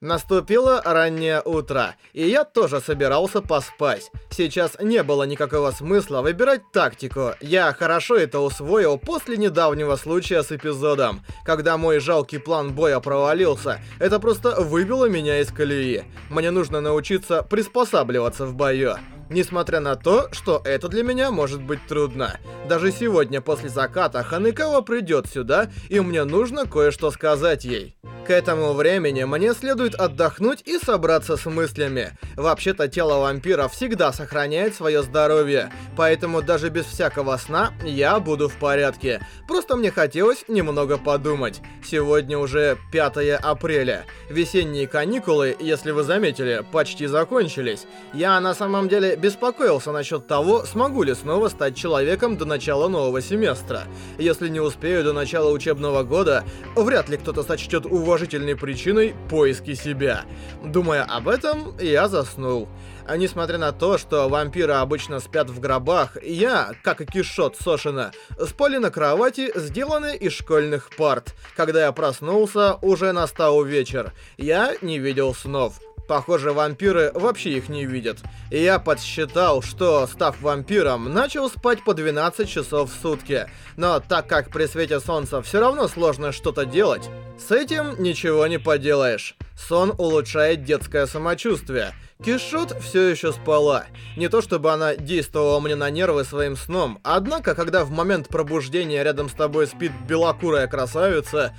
Наступило раннее утро, и я тоже собирался поспать. Сейчас не было никакого смысла выбирать тактику. Я хорошо это усвоил после недавнего случая с эпизодом. Когда мой жалкий план боя провалился, это просто выбило меня из колеи. Мне нужно научиться приспосабливаться в бою. Несмотря на то, что это для меня может быть трудно. Даже сегодня после заката Ханекава придет сюда, и мне нужно кое-что сказать ей. К этому времени мне следует отдохнуть и собраться с мыслями. Вообще-то тело вампира всегда сохраняет свое здоровье, поэтому даже без всякого сна я буду в порядке. Просто мне хотелось немного подумать. Сегодня уже 5 апреля. Весенние каникулы, если вы заметили, почти закончились. Я на самом деле беспокоился насчет того, смогу ли снова стать человеком до начала нового семестра. Если не успею до начала учебного года, вряд ли кто-то сочтет уважительной причиной поиски себя. Думая об этом, я заснул. Несмотря на то, что вампиры обычно спят в гробах, я, как и Кишот Сошина, спали на кровати, сделанной из школьных парт. Когда я проснулся, уже настал вечер. Я не видел снов. Похоже, вампиры вообще их не видят. И я подсчитал, что, став вампиром, начал спать по 12 часов в сутки. Но так как при свете солнца все равно сложно что-то делать, с этим ничего не поделаешь. Сон улучшает детское самочувствие. Кишот все еще спала. Не то чтобы она действовала мне на нервы своим сном, однако, когда в момент пробуждения рядом с тобой спит белокурая красавица,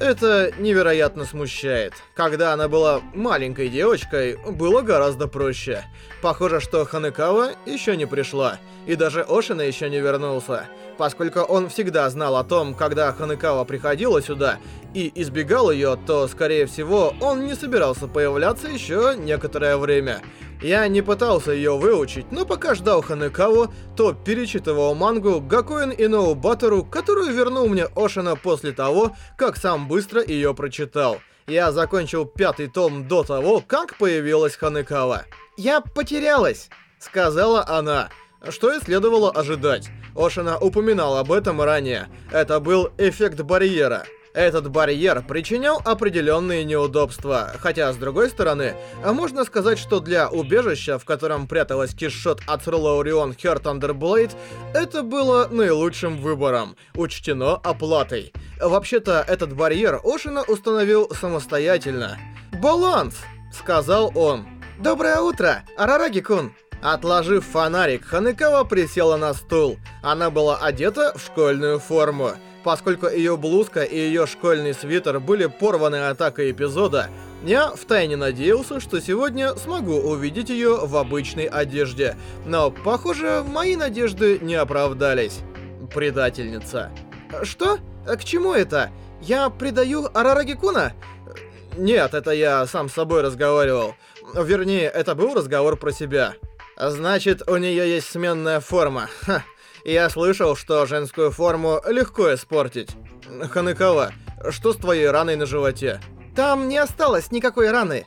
это невероятно смущает. Когда она была маленькой девочкой, было гораздо проще. Похоже, что Ханекава еще не пришла, и даже Ошина еще не вернулся. Поскольку он всегда знал о том, когда Ханекава приходила сюда и избегал ее, то, скорее всего, он не собирался появляться еще некоторое время. Я не пытался ее выучить, но пока ждал Ханекаву, то перечитывал мангу Гакуэн Иноу Батару, которую вернул мне Ошина после того, как сам быстро ее прочитал. Я закончил пятый том до того, как появилась Ханекава. «Я потерялась», — сказала она, что и следовало ожидать. Ошина упоминал об этом ранее. Это был эффект барьера. Этот барьер причинял определенные неудобства, хотя, с другой стороны, можно сказать, что для убежища, в котором пряталась кишот от Орион Хер Thunderblade, это было наилучшим выбором, учтено оплатой. Вообще-то, этот барьер Ошина установил самостоятельно. «Баланс!» — сказал он. «Доброе утро, Арараги-кун!» Отложив фонарик, Ханекава присела на стул. Она была одета в школьную форму. Поскольку ее блузка и ее школьный свитер были порваны атакой эпизода, я втайне надеялся, что сегодня смогу увидеть ее в обычной одежде. Но, похоже, мои надежды не оправдались. Предательница. Что? К чему это? Я предаю Арарагикуна? Нет, это я сам с собой разговаривал. Вернее, это был разговор про себя. Значит, у нее есть сменная форма. Ха. Я слышал, что женскую форму легко испортить. Ханекава, что с твоей раной на животе? Там не осталось никакой раны.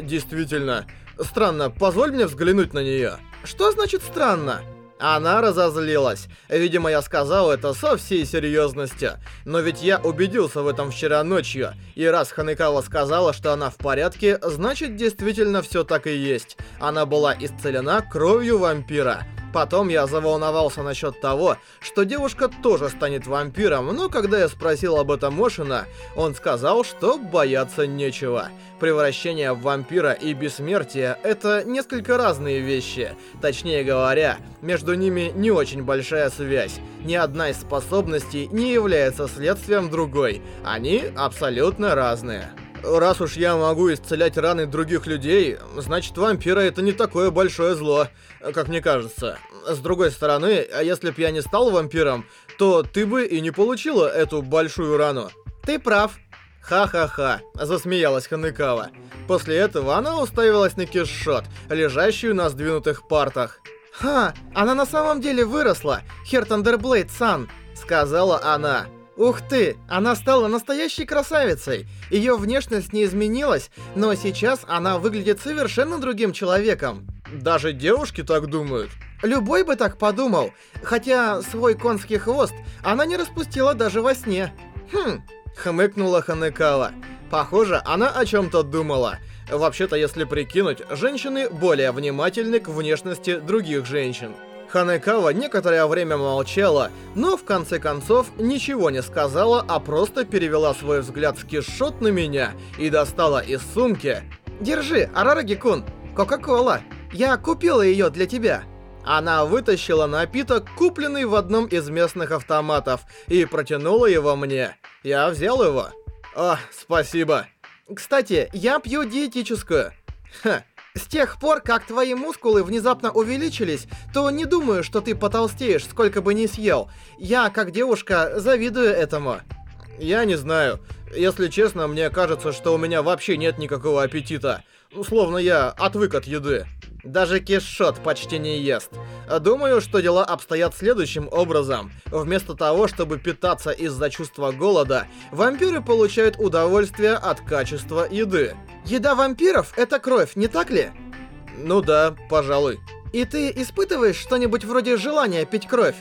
Действительно. Странно, позволь мне взглянуть на нее. Что значит странно? Она разозлилась. Видимо, я сказал это со всей серьезностью. Но ведь я убедился в этом вчера ночью. И раз Ханекава сказала, что она в порядке, значит действительно все так и есть. Она была исцелена кровью вампира. Потом я заволновался насчет того, что девушка тоже станет вампиром, но когда я спросил об этом Мошина, он сказал, что бояться нечего. Превращение в вампира и бессмертие — это несколько разные вещи. Точнее говоря, между ними не очень большая связь. Ни одна из способностей не является следствием другой. Они абсолютно разные. Раз уж я могу исцелять раны других людей, значит вампира это не такое большое зло, как мне кажется. С другой стороны, а если б я не стал вампиром, то ты бы и не получила эту большую рану. Ты прав. Ха-ха-ха, засмеялась Ханекава. После этого она уставилась на кишот, лежащую на сдвинутых партах. «Ха, она на самом деле выросла, Хер Тандерблейд-сан», — сказала она. Ух ты, она стала настоящей красавицей. Ее внешность не изменилась, но сейчас она выглядит совершенно другим человеком. Даже девушки так думают. Любой бы так подумал, хотя свой конский хвост она не распустила даже во сне. Хм, хмыкнула Ханекава. Похоже, она о чем-то думала. Вообще-то, если прикинуть, женщины более внимательны к внешности других женщин. Ханекава некоторое время молчала, но в конце концов ничего не сказала, а просто перевела свой взгляд с кишот на меня и достала из сумки. «Держи, Арараги-кун, Кока-Кола. Я купила ее для тебя». Она вытащила напиток, купленный в одном из местных автоматов, и протянула его мне. Я взял его. «О, спасибо». «Кстати, я пью диетическую». «Ха, с тех пор, как твои мускулы внезапно увеличились, то не думаю, что ты потолстеешь, сколько бы ни съел. Я, как девушка, завидую этому. Я не знаю. Если честно, мне кажется, что у меня вообще нет никакого аппетита. Словно я отвык от еды. Даже кишот почти не ест. Думаю, что дела обстоят следующим образом. Вместо того, чтобы питаться из-за чувства голода, вампиры получают удовольствие от качества еды. Еда вампиров — это кровь, не так ли? Ну да, пожалуй. И ты испытываешь что-нибудь вроде желания пить кровь?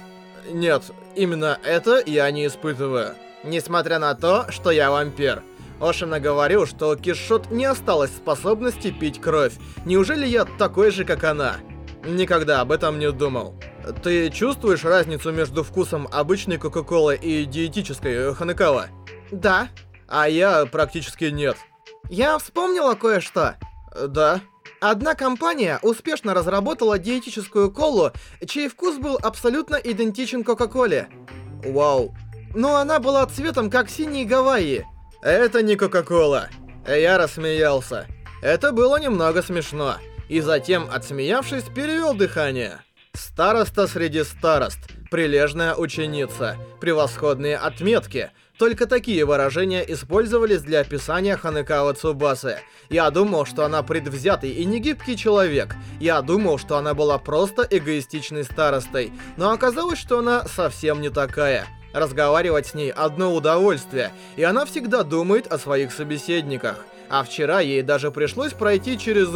Нет, именно это я не испытываю. Несмотря на то, что я вампир. Ошина говорил, что у Кишот не осталось способности пить кровь. Неужели я такой же, как она? Никогда об этом не думал. Ты чувствуешь разницу между вкусом обычной Кока-Колы и диетической Ханекава? Да. А я практически нет. Я вспомнила кое-что. Да. Одна компания успешно разработала диетическую колу, чей вкус был абсолютно идентичен Кока-Коле. Вау. Но она была цветом как синие Гавайи. Это не Кока-Кола. Я рассмеялся. Это было немного смешно. И затем, отсмеявшись, перевел дыхание. Староста среди старост, прилежная ученица, превосходные отметки. Только такие выражения использовались для описания Ханекава Цубасы. Я думал, что она предвзятый и негибкий человек. Я думал, что она была просто эгоистичной старостой. Но оказалось, что она совсем не такая. Разговаривать с ней одно удовольствие, и она всегда думает о своих собеседниках. А вчера ей даже пришлось пройти через...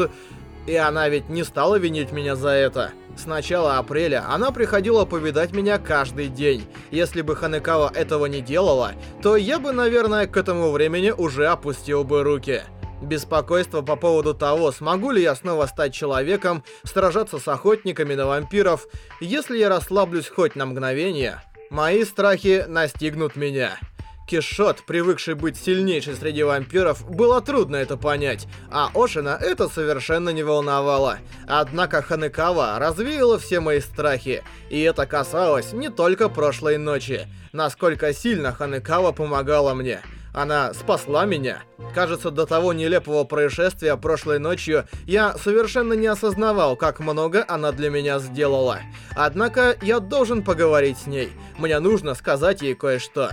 И она ведь не стала винить меня за это. С начала апреля она приходила повидать меня каждый день. Если бы Ханекава этого не делала, то я бы, наверное, к этому времени уже опустил бы руки. Беспокойство по поводу того, смогу ли я снова стать человеком, сражаться с охотниками на вампиров, если я расслаблюсь хоть на мгновение, Мои страхи настигнут меня. Кишот, привыкший быть сильнейшей среди вампиров, было трудно это понять, а Ошина это совершенно не волновало. Однако Ханекава развеяла все мои страхи, и это касалось не только прошлой ночи. Насколько сильно Ханекава помогала мне. Она спасла меня. Кажется, до того нелепого происшествия прошлой ночью я совершенно не осознавал, как много она для меня сделала. Однако я должен поговорить с ней. Мне нужно сказать ей кое-что.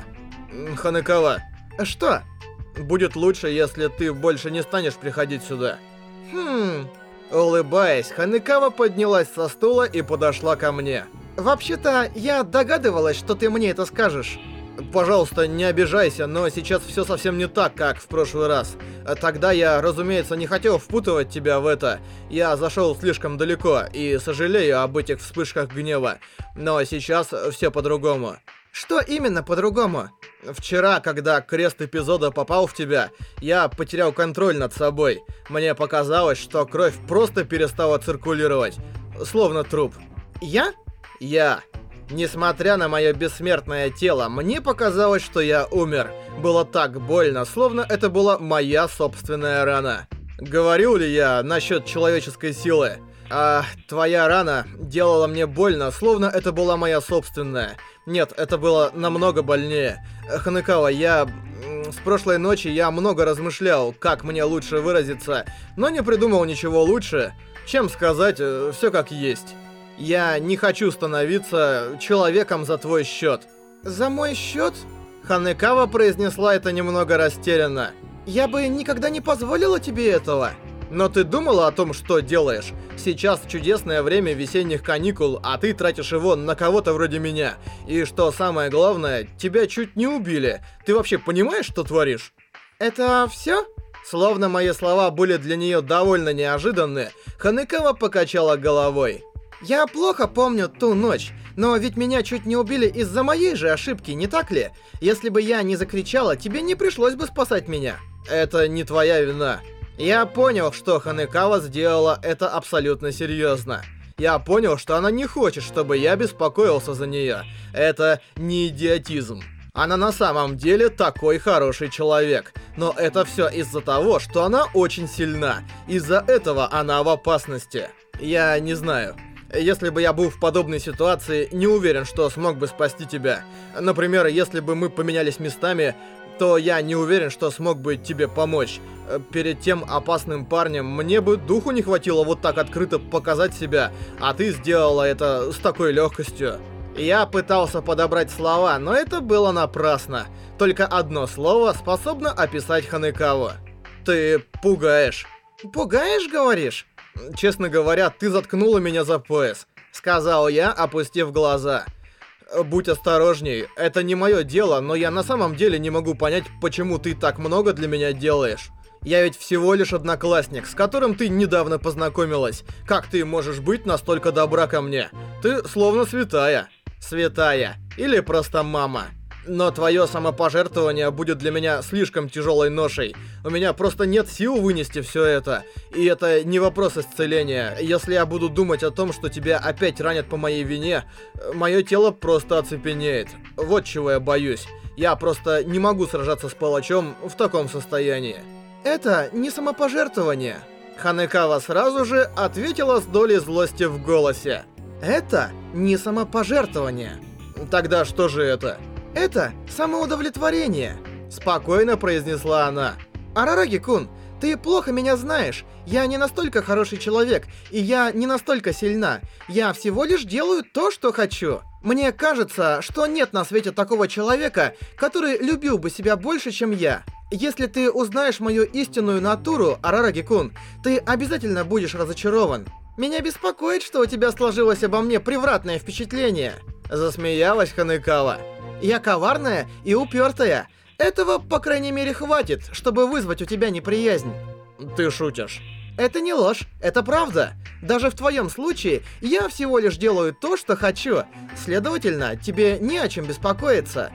Ханекава. Что? Будет лучше, если ты больше не станешь приходить сюда. Хм... Улыбаясь, Ханекава поднялась со стула и подошла ко мне. «Вообще-то, я догадывалась, что ты мне это скажешь». Пожалуйста, не обижайся, но сейчас все совсем не так, как в прошлый раз. Тогда я, разумеется, не хотел впутывать тебя в это. Я зашел слишком далеко и сожалею об этих вспышках гнева. Но сейчас все по-другому. Что именно по-другому? Вчера, когда крест эпизода попал в тебя, я потерял контроль над собой. Мне показалось, что кровь просто перестала циркулировать. Словно труп. Я? Я. Несмотря на мое бессмертное тело, мне показалось, что я умер. Было так больно, словно это была моя собственная рана. Говорил ли я насчет человеческой силы? А твоя рана делала мне больно, словно это была моя собственная. Нет, это было намного больнее. Ханекава, я... С прошлой ночи я много размышлял, как мне лучше выразиться, но не придумал ничего лучше, чем сказать э, все как есть. Я не хочу становиться человеком за твой счет. За мой счет? Ханекава произнесла это немного растерянно. Я бы никогда не позволила тебе этого. Но ты думала о том, что делаешь? Сейчас чудесное время весенних каникул, а ты тратишь его на кого-то вроде меня. И что самое главное, тебя чуть не убили. Ты вообще понимаешь, что творишь? Это все? Словно мои слова были для нее довольно неожиданны, Ханекава покачала головой. Я плохо помню ту ночь, но ведь меня чуть не убили из-за моей же ошибки, не так ли? Если бы я не закричала, тебе не пришлось бы спасать меня. Это не твоя вина. Я понял, что Ханекава сделала это абсолютно серьезно. Я понял, что она не хочет, чтобы я беспокоился за нее. Это не идиотизм. Она на самом деле такой хороший человек. Но это все из-за того, что она очень сильна. Из-за этого она в опасности. Я не знаю. Если бы я был в подобной ситуации, не уверен, что смог бы спасти тебя. Например, если бы мы поменялись местами, то я не уверен, что смог бы тебе помочь. Перед тем опасным парнем мне бы духу не хватило вот так открыто показать себя, а ты сделала это с такой легкостью. Я пытался подобрать слова, но это было напрасно. Только одно слово способно описать Ханекаву. Ты пугаешь. Пугаешь, говоришь? Честно говоря, ты заткнула меня за пояс. Сказал я, опустив глаза. Будь осторожней, это не мое дело, но я на самом деле не могу понять, почему ты так много для меня делаешь. Я ведь всего лишь одноклассник, с которым ты недавно познакомилась. Как ты можешь быть настолько добра ко мне? Ты словно святая. Святая. Или просто мама. Но твое самопожертвование будет для меня слишком тяжелой ношей. У меня просто нет сил вынести все это. И это не вопрос исцеления. Если я буду думать о том, что тебя опять ранят по моей вине, мое тело просто оцепенеет. Вот чего я боюсь. Я просто не могу сражаться с палачом в таком состоянии. Это не самопожертвование. Ханекава сразу же ответила с долей злости в голосе. Это не самопожертвование. Тогда что же это? Это самоудовлетворение, спокойно произнесла она. Арараги-кун, ты плохо меня знаешь. Я не настолько хороший человек, и я не настолько сильна. Я всего лишь делаю то, что хочу. Мне кажется, что нет на свете такого человека, который любил бы себя больше, чем я. Если ты узнаешь мою истинную натуру, Арараги-кун, ты обязательно будешь разочарован. Меня беспокоит, что у тебя сложилось обо мне превратное впечатление. Засмеялась Ханекава. Я коварная и упертая. Этого, по крайней мере, хватит, чтобы вызвать у тебя неприязнь. Ты шутишь. Это не ложь, это правда. Даже в твоем случае я всего лишь делаю то, что хочу. Следовательно, тебе не о чем беспокоиться.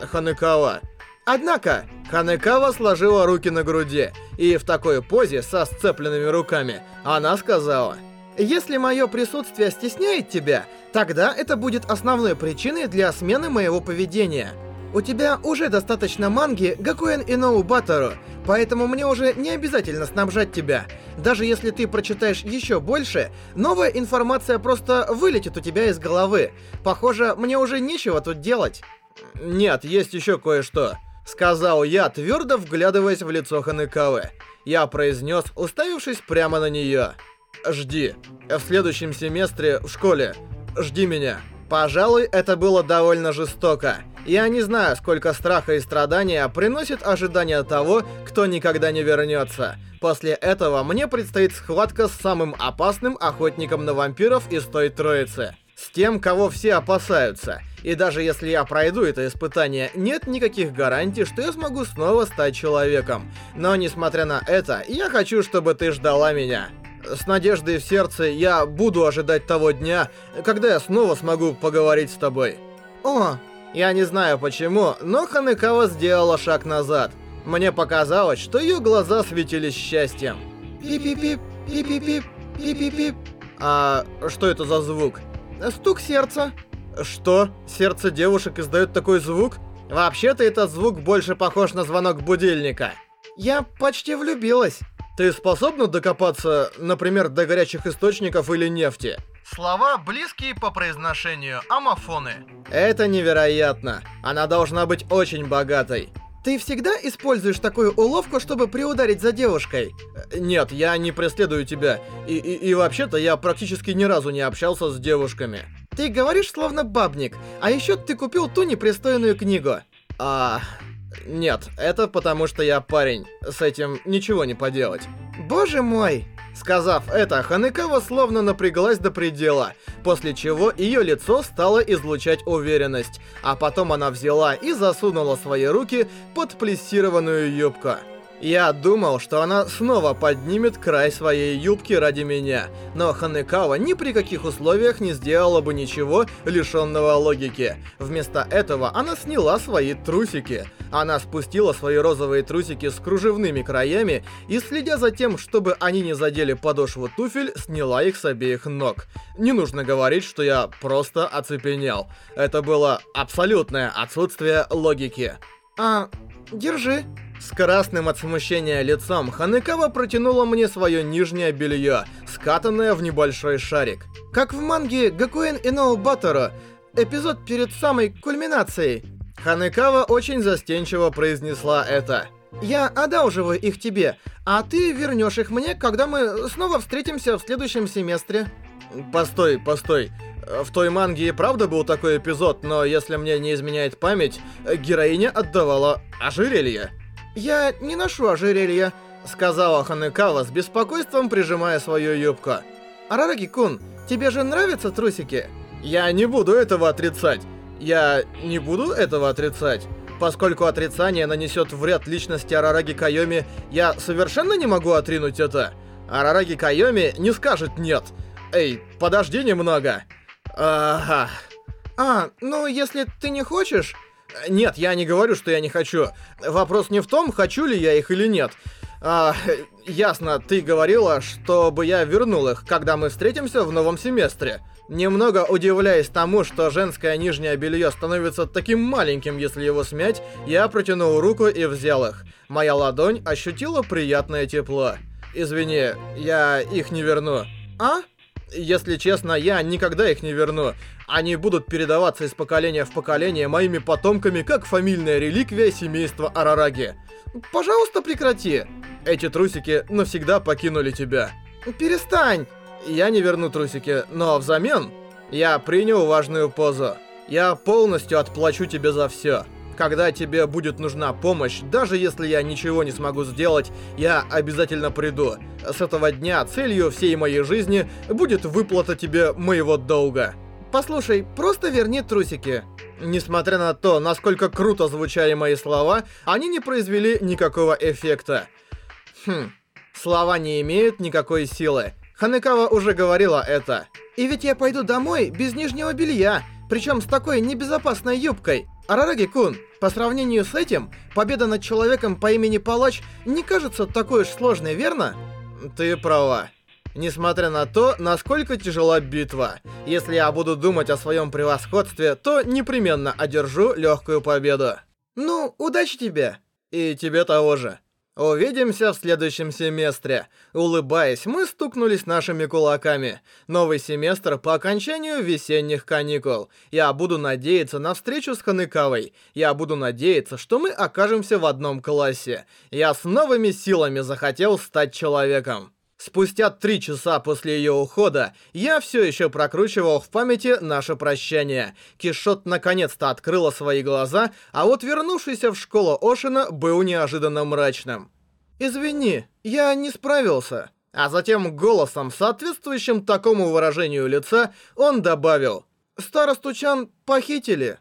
Ханекава. Однако, Ханекава сложила руки на груди, и в такой позе со сцепленными руками она сказала... Если мое присутствие стесняет тебя, тогда это будет основной причиной для смены моего поведения. У тебя уже достаточно манги Гакуэн и Ноу Батару, поэтому мне уже не обязательно снабжать тебя. Даже если ты прочитаешь еще больше, новая информация просто вылетит у тебя из головы. Похоже, мне уже нечего тут делать. Нет, есть еще кое-что. Сказал я, твердо вглядываясь в лицо Ханекавы. Я произнес, уставившись прямо на нее. Жди. В следующем семестре в школе. Жди меня. Пожалуй, это было довольно жестоко. Я не знаю, сколько страха и страдания приносит ожидание того, кто никогда не вернется. После этого мне предстоит схватка с самым опасным охотником на вампиров из той троицы. С тем, кого все опасаются. И даже если я пройду это испытание, нет никаких гарантий, что я смогу снова стать человеком. Но несмотря на это, я хочу, чтобы ты ждала меня. С надеждой в сердце я буду ожидать того дня, когда я снова смогу поговорить с тобой. О, я не знаю почему, но Ханекава сделала шаг назад. Мне показалось, что ее глаза светились счастьем. Пип-пип-пип, пип-пип-пип, пип-пип-пип. А что это за звук? Стук сердца. Что? Сердце девушек издает такой звук? Вообще-то этот звук больше похож на звонок будильника. Я почти влюбилась. Ты способна докопаться, например, до горячих источников или нефти? Слова близкие по произношению, амофоны. Это невероятно. Она должна быть очень богатой. Ты всегда используешь такую уловку, чтобы приударить за девушкой? Нет, я не преследую тебя. И, и, и вообще-то я практически ни разу не общался с девушками. Ты говоришь словно бабник, а еще ты купил ту непристойную книгу. А... Нет, это потому что я парень. С этим ничего не поделать. Боже мой! Сказав это, Ханекава словно напряглась до предела, после чего ее лицо стало излучать уверенность, а потом она взяла и засунула свои руки под плессированную юбку. Я думал, что она снова поднимет край своей юбки ради меня, но Ханекава ни при каких условиях не сделала бы ничего, лишенного логики. Вместо этого она сняла свои трусики. Она спустила свои розовые трусики с кружевными краями и, следя за тем, чтобы они не задели подошву туфель, сняла их с обеих ног. Не нужно говорить, что я просто оцепенел. Это было абсолютное отсутствие логики. «А, держи». С красным от смущения лицом Ханекава протянула мне свое нижнее белье, скатанное в небольшой шарик. Как в манге Гакуэн Иноу Батора, эпизод перед самой кульминацией. Ханекава очень застенчиво произнесла это. «Я одалживаю их тебе, а ты вернешь их мне, когда мы снова встретимся в следующем семестре». «Постой, постой. В той манге и правда был такой эпизод, но если мне не изменяет память, героиня отдавала ожерелье». «Я не ношу ожерелья», — сказала Ханекава с беспокойством, прижимая свою юбку. «Арараги-кун, тебе же нравятся трусики?» «Я не буду этого отрицать. Я не буду этого отрицать. Поскольку отрицание нанесет вред личности Арараги Кайоми, я совершенно не могу отринуть это. Арараги Кайоми не скажет «нет». Эй, подожди немного. Ага. А, ну если ты не хочешь... Нет, я не говорю, что я не хочу. Вопрос не в том, хочу ли я их или нет. А, ясно, ты говорила, чтобы я вернул их, когда мы встретимся в новом семестре. Немного удивляясь тому, что женское нижнее белье становится таким маленьким, если его смять, я протянул руку и взял их. Моя ладонь ощутила приятное тепло. Извини, я их не верну. А? Если честно, я никогда их не верну. Они будут передаваться из поколения в поколение моими потомками, как фамильная реликвия семейства Арараги. Пожалуйста, прекрати. Эти трусики навсегда покинули тебя. Перестань. Я не верну трусики, но взамен я принял важную позу. Я полностью отплачу тебе за все. Когда тебе будет нужна помощь, даже если я ничего не смогу сделать, я обязательно приду. С этого дня целью всей моей жизни будет выплата тебе моего долга. Послушай, просто верни трусики. Несмотря на то, насколько круто звучали мои слова, они не произвели никакого эффекта. Хм, слова не имеют никакой силы. Ханекава уже говорила это. И ведь я пойду домой без нижнего белья, причем с такой небезопасной юбкой. Арараги-кун, по сравнению с этим, победа над человеком по имени Палач не кажется такой уж сложной, верно? Ты права. Несмотря на то, насколько тяжела битва, если я буду думать о своем превосходстве, то непременно одержу легкую победу. Ну, удачи тебе. И тебе того же. Увидимся в следующем семестре. Улыбаясь, мы стукнулись нашими кулаками. Новый семестр по окончанию весенних каникул. Я буду надеяться на встречу с Ханыкавой. Я буду надеяться, что мы окажемся в одном классе. Я с новыми силами захотел стать человеком. Спустя три часа после ее ухода, я все еще прокручивал в памяти наше прощание. Кишот наконец-то открыла свои глаза, а вот вернувшийся в школу Ошина был неожиданно мрачным. «Извини, я не справился». А затем голосом, соответствующим такому выражению лица, он добавил. «Старосту Чан похитили».